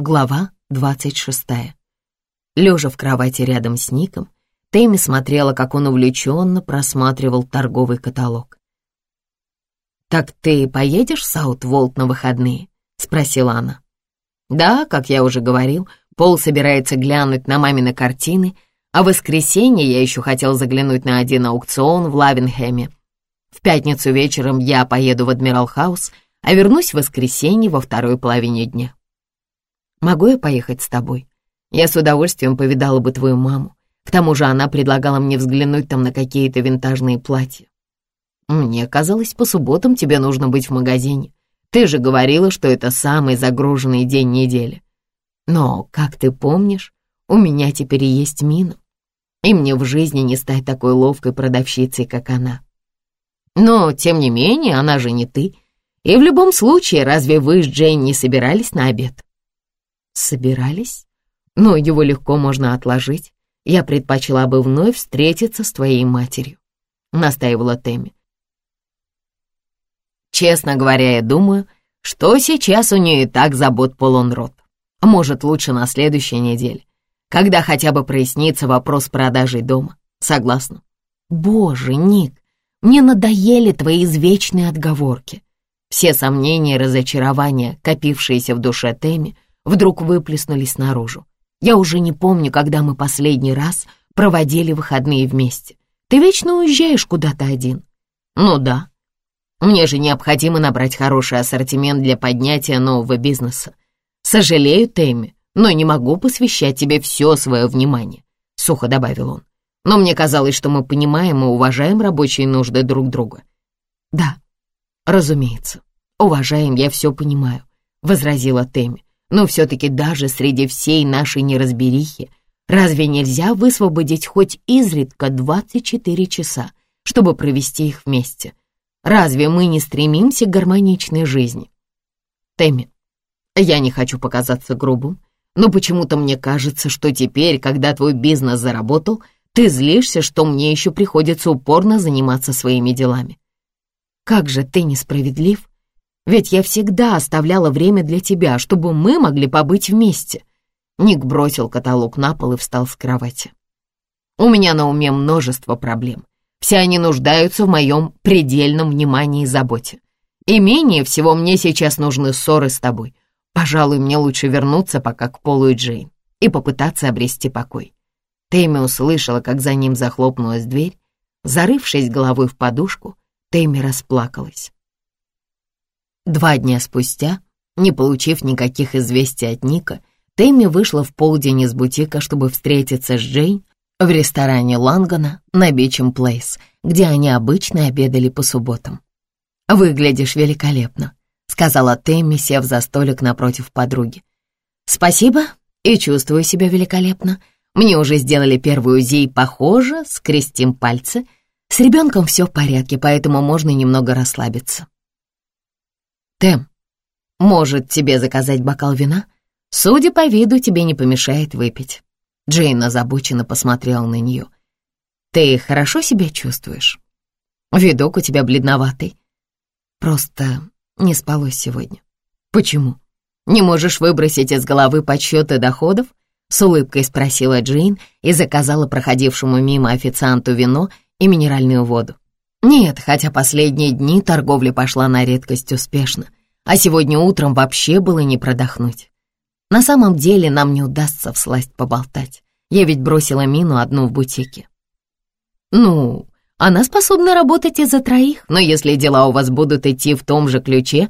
Глава двадцать шестая. Лежа в кровати рядом с Ником, Тэмми смотрела, как он увлеченно просматривал торговый каталог. «Так ты поедешь в Саут-Волт на выходные?» — спросила она. «Да, как я уже говорил, Пол собирается глянуть на мамины картины, а в воскресенье я еще хотел заглянуть на один аукцион в Лавенхэме. В пятницу вечером я поеду в Адмирал Хаус, а вернусь в воскресенье во второй половине дня. Могу я поехать с тобой? Я с удовольствием повидала бы твою маму. К тому же она предлагала мне взглянуть там на какие-то винтажные платья. Мне казалось, по субботам тебе нужно быть в магазине. Ты же говорила, что это самый загруженный день недели. Но, как ты помнишь, у меня теперь есть Мина. И мне в жизни не стать такой ловкой продавщицей, как она. Но, тем не менее, она же не ты. И в любом случае, разве вы с Джейн не собирались на обед? Собирались? Но его легко можно отложить. Я предпочла бы вновь встретиться с твоей матерью, настаивала Тэмми. Честно говоря, я думаю, что сейчас у нее и так забот полон рот. Может, лучше на следующей неделе, когда хотя бы прояснится вопрос продажи дома. Согласна? Боже, Ник, мне надоели твои извечные отговорки. Все сомнения и разочарования, копившиеся в душе Тэмми, вдруг выплеснулись наружу. Я уже не помню, когда мы последний раз проводили выходные вместе. Ты вечно уезжаешь куда-то один. Ну да. Мне же необходимо набрать хороший ассортимент для поднятия нового бизнеса. Сожалею, Тэмми, но не могу посвящать тебе все свое внимание, — сухо добавил он. Но мне казалось, что мы понимаем и уважаем рабочие нужды друг друга. Да, разумеется, уважаем, я все понимаю, — возразила Тэмми. Но все-таки даже среди всей нашей неразберихи разве нельзя высвободить хоть изредка 24 часа, чтобы провести их вместе? Разве мы не стремимся к гармоничной жизни? Тэмми, я не хочу показаться грубым, но почему-то мне кажется, что теперь, когда твой бизнес заработал, ты злишься, что мне еще приходится упорно заниматься своими делами. Как же ты несправедлив ведь я всегда оставляла время для тебя, чтобы мы могли побыть вместе. Ник бросил каталог на пол и встал с кровати. У меня на уме множество проблем. Все они нуждаются в моем предельном внимании и заботе. И менее всего мне сейчас нужны ссоры с тобой. Пожалуй, мне лучше вернуться пока к Полу и Джейн и попытаться обрести покой. Тэмми услышала, как за ним захлопнулась дверь. Зарывшись головой в подушку, Тэмми расплакалась. Два дня спустя, не получив никаких известий от Ника, Тэмми вышла в полдень из бутика, чтобы встретиться с Джейн в ресторане Лангана на Бичем Плейс, где они обычно обедали по субботам. «Выглядишь великолепно», — сказала Тэмми, сев за столик напротив подруги. «Спасибо, и чувствую себя великолепно. Мне уже сделали первую УЗИ, похоже, скрестим пальцы. С ребенком все в порядке, поэтому можно немного расслабиться». Тэм, может, тебе заказать бокал вина? Судя по виду, тебе не помешает выпить». Джейн озабоченно посмотрела на нее. «Ты хорошо себя чувствуешь? Видок у тебя бледноватый. Просто не спалось сегодня. Почему? Не можешь выбросить из головы подсчеты доходов?» С улыбкой спросила Джейн и заказала проходившему мимо официанту вино и минеральную воду. Нет, хотя последние дни торговля пошла на редкость успешно, а сегодня утром вообще было не продохнуть. На самом деле нам не удастся всласть поболтать. Я ведь бросила Мину одну в бутике. Ну, она способна работать из-за троих, но если дела у вас будут идти в том же ключе,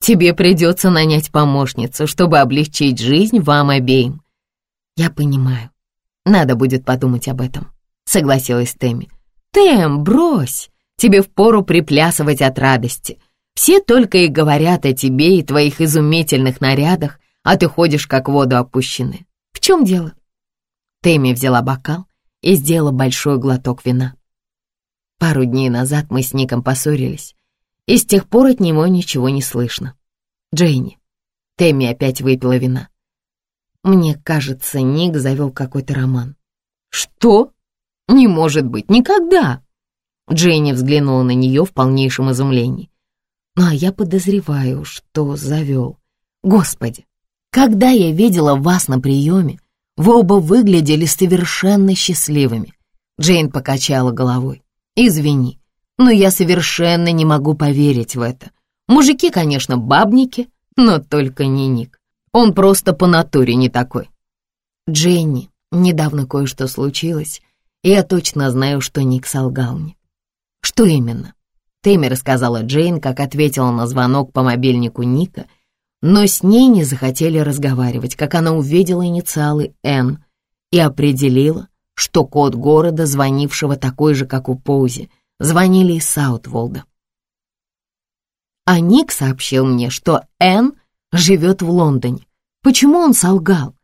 тебе придется нанять помощницу, чтобы облегчить жизнь вам обеим. Я понимаю. Надо будет подумать об этом, согласилась Тэмми. «Тэм, брось! Тебе впору приплясывать от радости. Все только и говорят о тебе и твоих изумительных нарядах, а ты ходишь как в воду опущенный. В чем дело?» Тэмми взяла бокал и сделала большой глоток вина. Пару дней назад мы с Ником поссорились, и с тех пор от него ничего не слышно. Джейни. Тэмми опять выпила вина. Мне кажется, Ник завел какой-то роман. «Что?» «Не может быть, никогда!» Дженни взглянула на нее в полнейшем изумлении. «Ну, а я подозреваю, что завел. Господи, Когда я видела вас на приеме, вы оба выглядели совершенно счастливыми. Джейн покачала головой. Извини, но я совершенно не могу поверить в это. Мужики, конечно, бабники, но только не Ник. Он просто по натуре не такой. Дженни, недавно кое-что случилось, я точно знаю, что Ник солгал мне. Что именно? Тэмми рассказала Джейн, как ответила на звонок по мобильнику Ника, но с ней не захотели разговаривать, как она увидела инициалы «Н» и определила, что код города, звонившего такой же, как у Поузи, звонили из Саутволда. А Ник сообщил мне, что Н живет в Лондоне. Почему он солгал?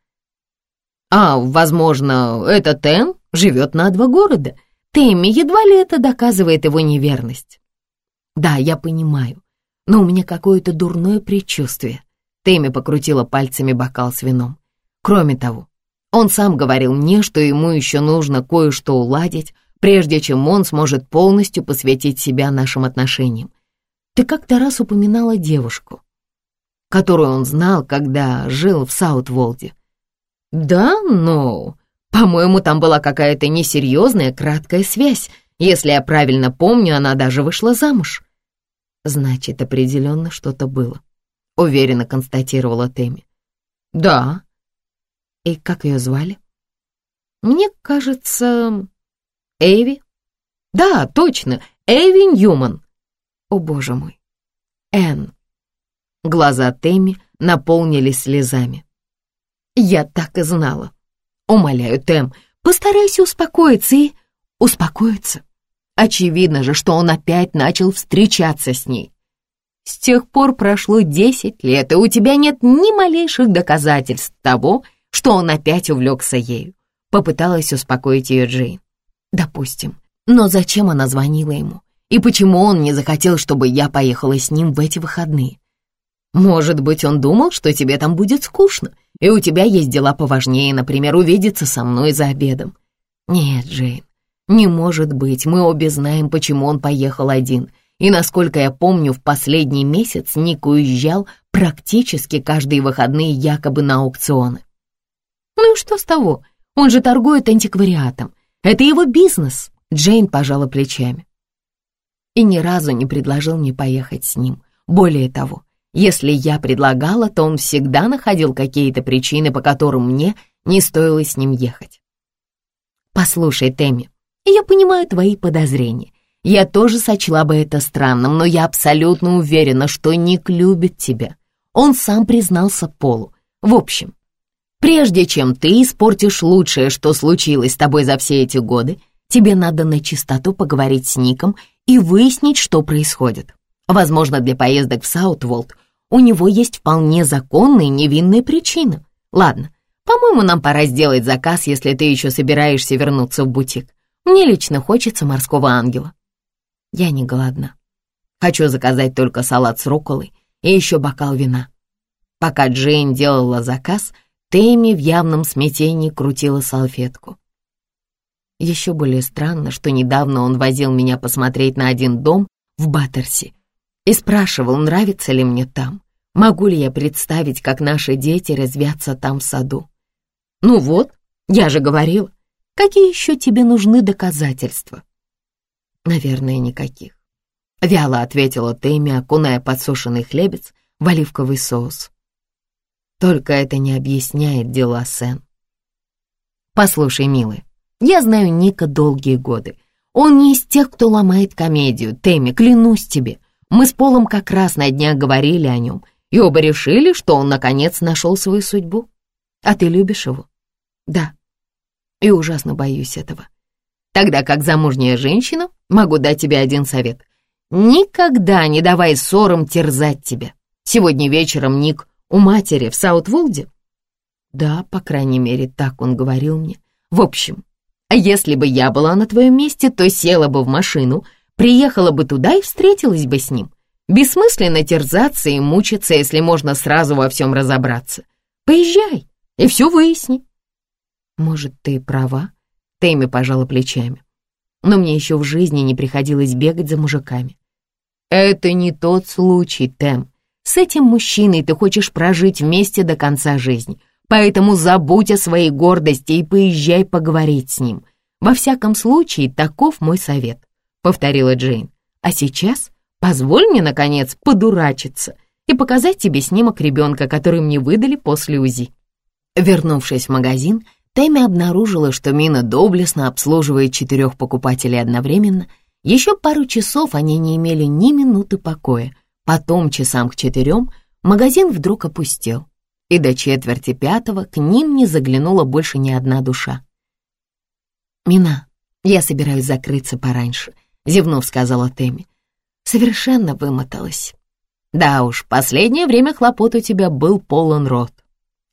А, возможно, этот Н живет на два города. Тэмми едва ли это доказывает его неверность. Да, я понимаю, но у меня какое-то дурное предчувствие. Тэмми покрутила пальцами бокал с вином. Кроме того, он сам говорил мне, что ему еще нужно кое-что уладить, прежде чем он сможет полностью посвятить себя нашим отношениям. Ты как-то раз упоминала девушку, которую он знал, когда жил в Саутволде. Да, но, по-моему, там была какая-то несерьезная краткая связь. Если я правильно помню, она даже вышла замуж. Значит, определенно что-то было, уверенно констатировала Тэмми. Да. И как ее звали? Мне кажется, Эйви. Да, точно, Эйви Ньюман. О, боже мой. Энн. Глаза Тэмми наполнились слезами. Я так и знала. Умоляю, Тэм, постарайся успокоиться и... Успокоиться. Очевидно же, что он опять начал встречаться с ней. С тех пор прошло десять лет, и у тебя нет ни малейших доказательств того, что он опять увлекся ею. Попыталась успокоить ее Джейн. Допустим. Но зачем она звонила ему? И почему он не захотел, чтобы я поехала с ним в эти выходные? Может быть, он думал, что тебе там будет скучно, и у тебя есть дела поважнее, например, увидеться со мной за обедом. Нет, Джейн, не может быть, мы обе знаем, почему он поехал один. И, насколько я помню, в последний месяц Ник уезжал практически каждые выходные якобы на аукционы. Ну и что с того? Он же торгует антиквариатом. Это его бизнес. Джейн пожала плечами и ни разу не предложил мне поехать с ним. Более того, если я предлагала, то он всегда находил какие-то причины, по которым мне не стоило с ним ехать. «Послушай, Тэмми, я понимаю твои подозрения. Я тоже сочла бы это странным, но я абсолютно уверена, что Ник любит тебя. Он сам признался Полу. В общем, прежде чем ты испортишь лучшее, что случилось с тобой за все эти годы, тебе надо на чистоту поговорить с Ником и выяснить, что происходит. Возможно, для поездок в Саутволд у него есть вполне законные невинные причины. Ладно, по-моему, нам пора сделать заказ, если ты еще собираешься вернуться в бутик. Мне лично хочется морского ангела. Я не голодна. Хочу заказать только салат с рукколой и еще бокал вина. Пока Джейн делала заказ, Тэмми в явном смятении крутила салфетку. Еще более странно, что недавно он возил меня посмотреть на один дом в Баттерси и спрашивал, нравится ли мне там, могу ли я представить, как наши дети развятся там в саду. Ну вот, я же говорила, какие еще тебе нужны доказательства? Наверное, никаких. Вяло ответила Тэмми, окуная подсушенный хлебец в оливковый соус. Только это не объясняет дела Сен. Послушай, милый, я знаю Ника долгие годы. Он не из тех, кто ломает комедию. Тэмми, клянусь тебе, мы с Полом как раз на днях говорили о нем, и оба решили, что он наконец нашел свою судьбу. А ты любишь его? Да. И ужасно боюсь этого. Тогда как замужняя женщина могу дать тебе один совет. Никогда не давай ссорам терзать тебя. Сегодня вечером Ник у матери в Саутволде? Да, по крайней мере, так он говорил мне. В общем, а если бы я была на твоем месте, то села бы в машину, приехала бы туда и встретилась бы с ним. Бессмысленно терзаться и мучиться, если можно сразу во всем разобраться. Поезжай и все выясни. Может, ты права? Тэмми пожала плечами. Но мне еще в жизни не приходилось бегать за мужиками. Это не тот случай, Тэм. С этим мужчиной ты хочешь прожить вместе до конца жизни, поэтому забудь о своей гордости и поезжай поговорить с ним. Во всяком случае, таков мой совет», — повторила Джейн. «А сейчас позволь мне, наконец, подурачиться и показать тебе снимок ребенка, который мне выдали после УЗИ». Вернувшись в магазин, Тэмми обнаружила, что Мина доблестно обслуживает четырех покупателей одновременно. Еще пару часов они не имели ни минуты покоя. Потом, часам к четырем, магазин вдруг опустел, и до четверти пятого к ним не заглянула больше ни одна душа. «Мина, я собираюсь закрыться пораньше», — зевнув, сказала Тэмми. «Совершенно вымоталась». «Да уж, последнее время хлопот у тебя был полон рот.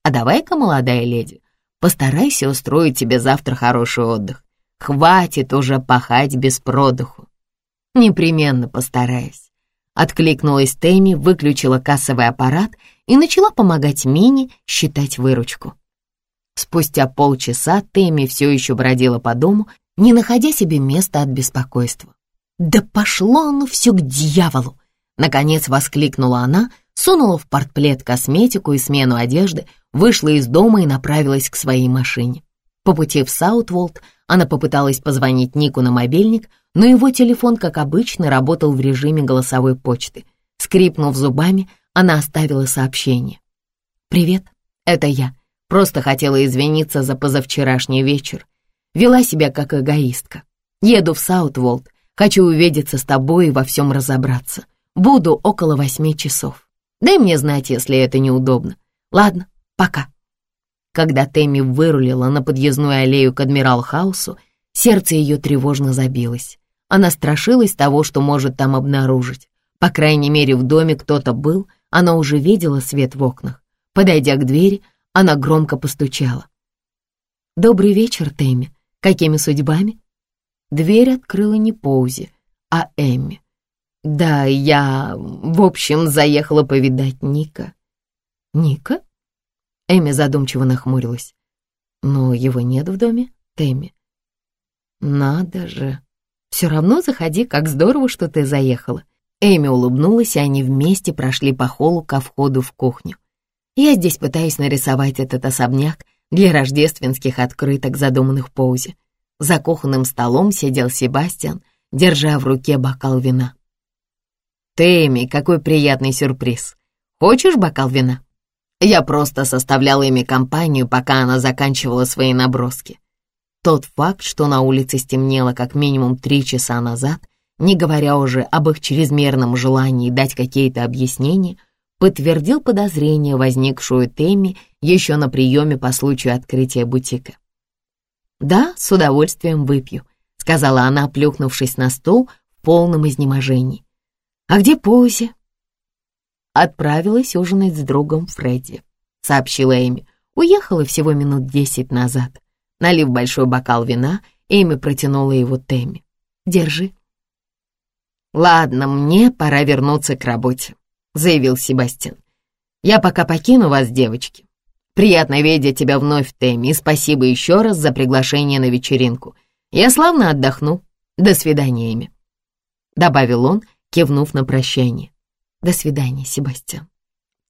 А давай-ка, молодая леди, постарайся устроить тебе завтра хороший отдых. Хватит уже пахать без продыху». «Непременно постараюсь», — откликнулась Тэмми, выключила кассовый аппарат и начала помогать Мине считать выручку. Спустя полчаса Тэмми все еще бродила по дому, не находя себе места от беспокойства. «Да пошло оно все к дьяволу!» Наконец воскликнула она, сунула в портплет косметику и смену одежды, вышла из дома и направилась к своей машине. По пути в Саутволд она попыталась позвонить Нику на мобильник, но его телефон, как обычно, работал в режиме голосовой почты. Скрипнув зубами, она оставила сообщение. «Привет, это я. Просто хотела извиниться за позавчерашний вечер. Вела себя как эгоистка. Еду в Саутволд, хочу увидеться с тобой и во всем разобраться. Буду около восьми часов. Дай мне знать, если это неудобно. Ладно, пока. Когда Тэмми вырулила на подъездную аллею к Адмирал Хаусу, сердце ее тревожно забилось. Она страшилась того, что может там обнаружить. По крайней мере, в доме кто-то был, она уже видела свет в окнах. Подойдя к двери, она громко постучала. «Добрый вечер, Тэмми. Какими судьбами?» Дверь открыла не Поузи, а Эмми. «Да, я, в общем, заехала повидать Ника». «Ника?» Эми задумчиво нахмурилась. «Но его нет в доме, Тэмми». «Надо же. Все равно заходи, как здорово, что ты заехала». Эми улыбнулась, и они вместе прошли по холлу ко входу в кухню. Я здесь пытаюсь нарисовать этот особняк для рождественских открыток, задуманных Поузи. За кухонным столом сидел Себастьян, держа в руке бокал вина. «Тэмми, какой приятный сюрприз! Хочешь бокал вина?» Я просто составлял ими компанию, пока она заканчивала свои наброски. Тот факт, что на улице стемнело как минимум три часа назад, не говоря уже об их чрезмерном желании дать какие-то объяснения, подтвердил подозрение, возникшую Тэмми еще на приеме по случаю открытия бутика. «Да, с удовольствием выпью», — сказала она, плюхнувшись на стол в полном изнеможении. «А где Пози?» «Отправилась ужинать с другом Фредди», — сообщила Эми. «Уехала всего минут десять назад». Налив большой бокал вина, Эми протянула его Тэмми. «Держи». «Ладно, мне пора вернуться к работе», заявил Себастьян. «Я пока покину вас, девочки. Приятно видеть тебя вновь, Тэмми, и спасибо еще раз за приглашение на вечеринку. Я славно отдохну. До свидания, Эми», — добавил он, кивнув на прощание. «До свидания, Себастьян».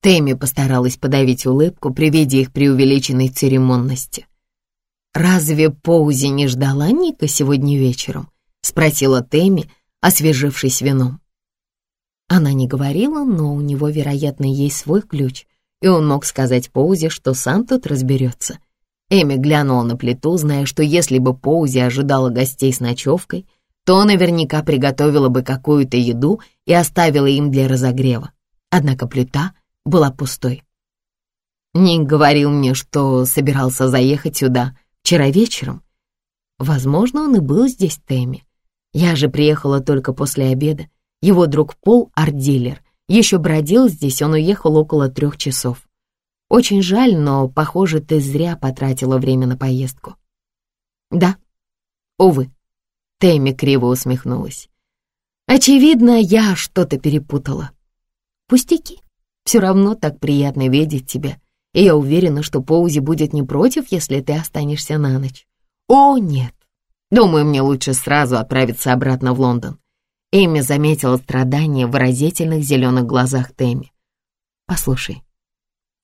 Тэмми постаралась подавить улыбку при виде их преувеличенной церемонности. «Разве Поузи не ждала Ника сегодня вечером?» — спросила Тэмми, освежившись вином. Она не говорила, но у него, вероятно, есть свой ключ, и он мог сказать Поузе, что сам тут разберется. Эми глянула на плиту, зная, что если бы Поузи ожидала гостей с ночевкой, то наверняка приготовила бы какую-то еду и оставила им для разогрева. Однако плита была пустой. Ник говорил мне, что собирался заехать сюда вчера вечером. Возможно, он и был здесь, Тэмми. Я же приехала только после обеда, его друг Пол, арт-дилер, еще бродил здесь, он уехал около трех часов. Очень жаль, но, похоже, ты зря потратила время на поездку. Да, увы. Тэмми криво усмехнулась. Очевидно, я что-то перепутала. Пустяки. Все равно так приятно видеть тебя. И я уверена, что Поузи будет не против, если ты останешься на ночь. О, нет. Думаю, мне лучше сразу отправиться обратно в Лондон. Эми заметила страдания в выразительных зеленых глазах Тэмми. Послушай,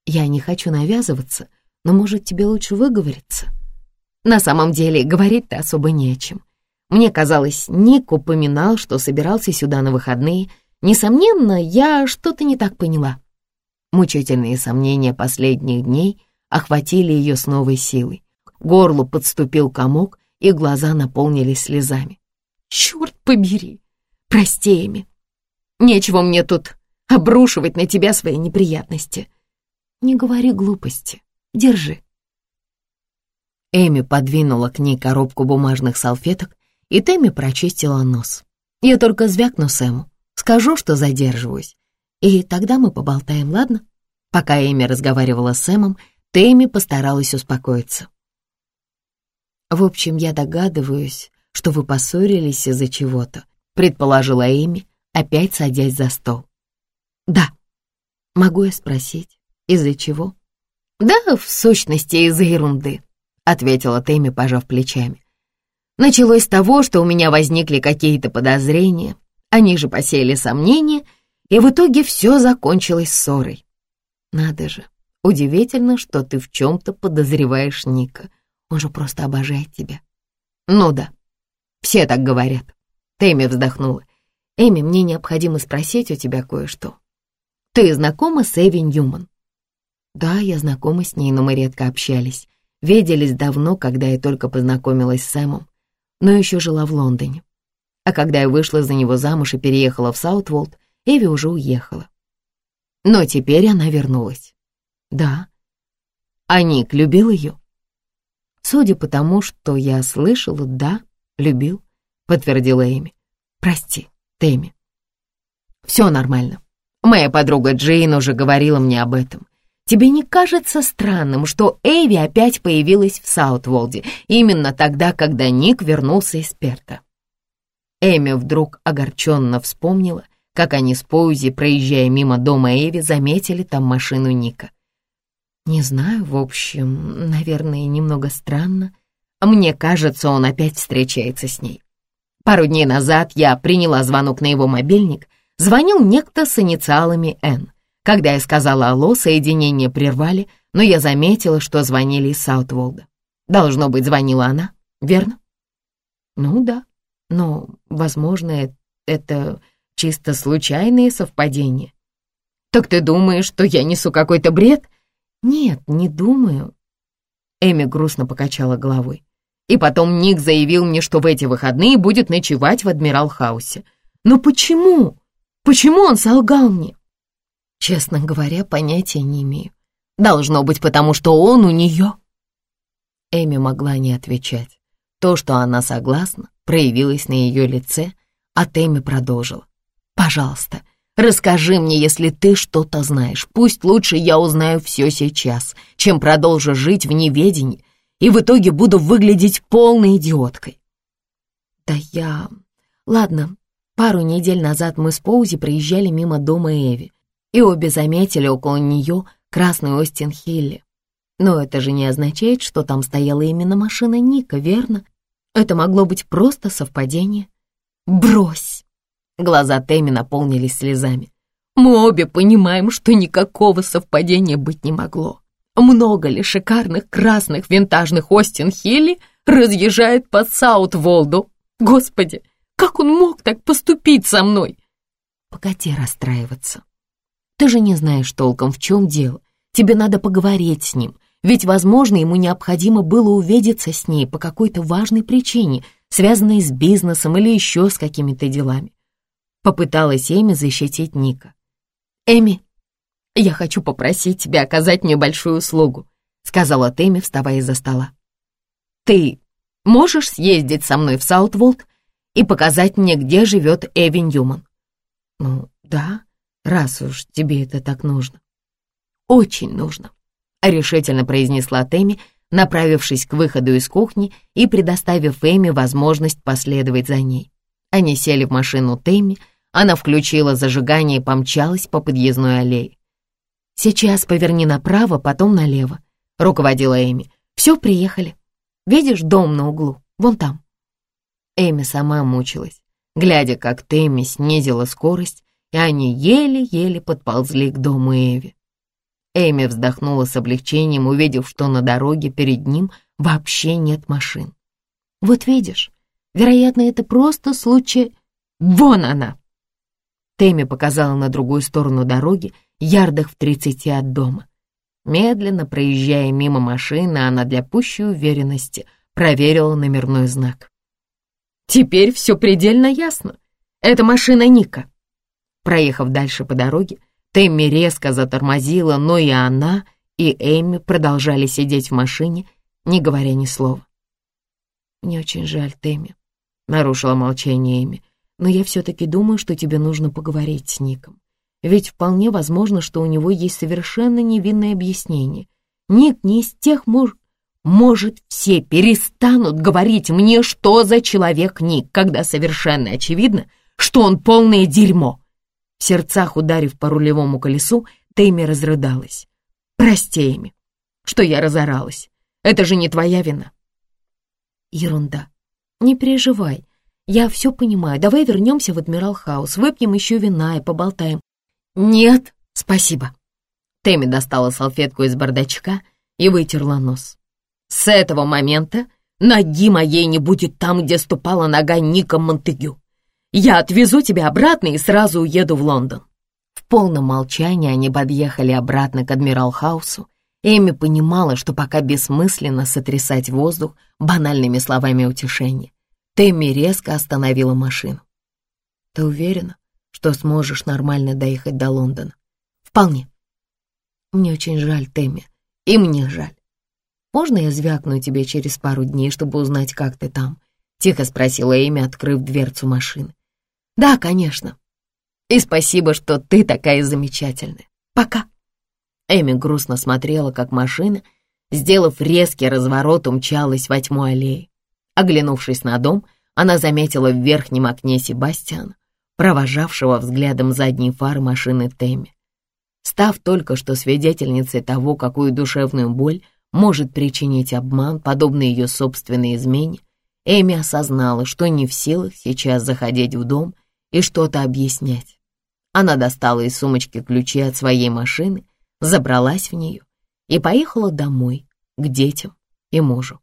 я не хочу навязываться, но, может, тебе лучше выговориться? На самом деле, говорить-то особо не о чем. Мне казалось, Ник упоминал, что собирался сюда на выходные. Несомненно, я что-то не так поняла. Мучительные сомнения последних дней охватили ее с новой силой. Горлу подступил комок, и глаза наполнились слезами. «Черт побери! Прости. Нечего мне тут обрушивать на тебя свои неприятности. Не говори глупости. Держи». Эми подвинула к ней коробку бумажных салфеток, и Тэмми прочистила нос. «Я только звякну Сэму, скажу, что задерживаюсь, и тогда мы поболтаем, ладно?» Пока Эми разговаривала с Сэмом, Тэмми постаралась успокоиться. «В общем, я догадываюсь, что вы поссорились из-за чего-то», предположила Эми, опять садясь за стол. «Да. Могу я спросить, из-за чего?» «Да, в сущности, из-за ерунды», — ответила Тэмми, пожав плечами. «Началось с того, что у меня возникли какие-то подозрения, они же посеяли сомнения, и в итоге все закончилось ссорой. Надо же, удивительно, что ты в чем-то подозреваешь Ника. Он же просто обожает тебя. Ну да, все так говорят. Тэмми вздохнула. Эми, мне необходимо спросить у тебя кое-что. Ты знакома с Эви Ньюман? Да, я знакома с ней, но мы редко общались. Виделись давно, когда я только познакомилась с Сэмом, но еще жила в Лондоне. А когда я вышла за него замуж и переехала в Саутволд, Эви уже уехала. Но теперь она вернулась. Да. А Ник любил ее? Судя по тому, что я слышала, да, любил, подтвердила Эми. Прости, Тэмми. Все нормально. Моя подруга Джейн уже говорила мне об этом. Тебе не кажется странным, что Эви опять появилась в Саутволде именно тогда, когда Ник вернулся из Перта? Эми вдруг огорченно вспомнила, как они с Поузи, проезжая мимо дома Эви, заметили там машину Ника. Не знаю, в общем, наверное, немного странно. Мне кажется, он опять встречается с ней. Пару дней назад я приняла звонок на его мобильник. Звонил некто с инициалами «Н». Когда я сказала «Алло», соединение прервали, но я заметила, что звонили из Саутволда. Должно быть, звонила она, верно? Ну да, но, возможно, это чисто случайные совпадения. Так ты думаешь, что я несу какой-то бред? «Нет, не думаю». Эми грустно покачала головой. И потом Ник заявил мне, что в эти выходные будет ночевать в Адмирал Хаусе. Но почему? Почему он солгал мне? Честно говоря, понятия не имею. Должно быть, потому что он у нее. Эми могла не отвечать. То, что она согласна, проявилось на ее лице, а Тэмми продолжила. «Пожалуйста, Расскажи мне, если ты что-то знаешь. Пусть лучше я узнаю все сейчас, чем продолжу жить в неведении и в итоге буду выглядеть полной идиоткой. Да я... Ладно, пару недель назад мы с Поузи проезжали мимо дома Эви, и обе заметили около нее красный Остин Хилли. Но это же не означает, что там стояла именно машина Ника, верно? Это могло быть просто совпадение. Брось! Глаза Тэмми наполнились слезами. «Мы обе понимаем, что никакого совпадения быть не могло. Много ли шикарных красных винтажных Остин Хилли разъезжает по Саут-Волду? Господи, как он мог так поступить со мной?» «Погоди расстраиваться. Ты же не знаешь толком, в чем дело. Тебе надо поговорить с ним, ведь, возможно, ему необходимо было увидеться с ней по какой-то важной причине, связанной с бизнесом или еще с какими-то делами. Попыталась Эми защитить Ника. «Эми, я хочу попросить тебя оказать мне большую услугу», сказала Тэмми, вставая из-за стола. «Ты можешь съездить со мной в Саутволд и показать мне, где живет Эви Ньюман?» «Ну, да, раз уж тебе это так нужно». «Очень нужно», — решительно произнесла Тэмми, направившись к выходу из кухни и предоставив Эми возможность последовать за ней. Они сели в машину Тэмми, она включила зажигание и помчалась по подъездной аллее. «Сейчас поверни направо, потом налево», — руководила Эми. «Все, приехали. Видишь дом на углу? Вон там». Эми сама мучилась, глядя, как Тэмми снизила скорость, и они еле-еле подползли к дому Эви. Эми вздохнула с облегчением, увидев, что на дороге перед ним вообще нет машин. «Вот видишь, вероятно, это просто случай... Вон она!» Тэмми показала на другую сторону дороги, ярдах в тридцати от дома. Медленно проезжая мимо машины, она для пущей уверенности проверила номерной знак. «Теперь все предельно ясно. Это машина Ника». Проехав дальше по дороге, Тэмми резко затормозила, но и она, и Эми продолжали сидеть в машине, не говоря ни слова. «Мне очень жаль, Тэмми», — нарушила молчание Эми, «но я все-таки думаю, что тебе нужно поговорить с Ником. Ведь вполне возможно, что у него есть совершенно невинное объяснение. Ник не из тех муж... Может, все перестанут говорить мне, что за человек Ник, когда совершенно очевидно, что он полное дерьмо. В сердцах ударив по рулевому колесу, Тейми разрыдалась. «Прости, Эми, что я разоралась. Это же не твоя вина». «Ерунда. Не переживай. Я все понимаю. Давай вернемся в Адмирал Хаус, выпьем еще вина и поболтаем. «Нет, спасибо». Тэмми достала салфетку из бардачка и вытерла нос. «С этого момента ноги моей не будет там, где ступала нога Ника Монтегю. Я отвезу тебя обратно и сразу уеду в Лондон». В полном молчании они подъехали обратно к Адмирал Хаусу. Эми понимала, что пока бессмысленно сотрясать воздух банальными словами утешения. Тэмми резко остановила машину. «Ты уверена?» Что сможешь нормально доехать до Лондона. Вполне. Мне очень жаль, Тэмми, и мне жаль. Можно я звякну тебе через пару дней, чтобы узнать, как ты там? Тихо спросила Эми, открыв дверцу машины. Да, конечно. И спасибо, что ты такая замечательная. Пока. Эми грустно смотрела, как машина, сделав резкий разворот, умчалась во тьму аллеи. Оглянувшись на дом, она заметила в верхнем окне Себастьяна, провожавшего взглядом задней фары машины Тэмми. Став только что свидетельницей того, какую душевную боль может причинить обман, подобный ее собственной измене, Эми осознала, что не в силах сейчас заходить в дом и что-то объяснять. Она достала из сумочки ключи от своей машины, забралась в нее и поехала домой, к детям и мужу.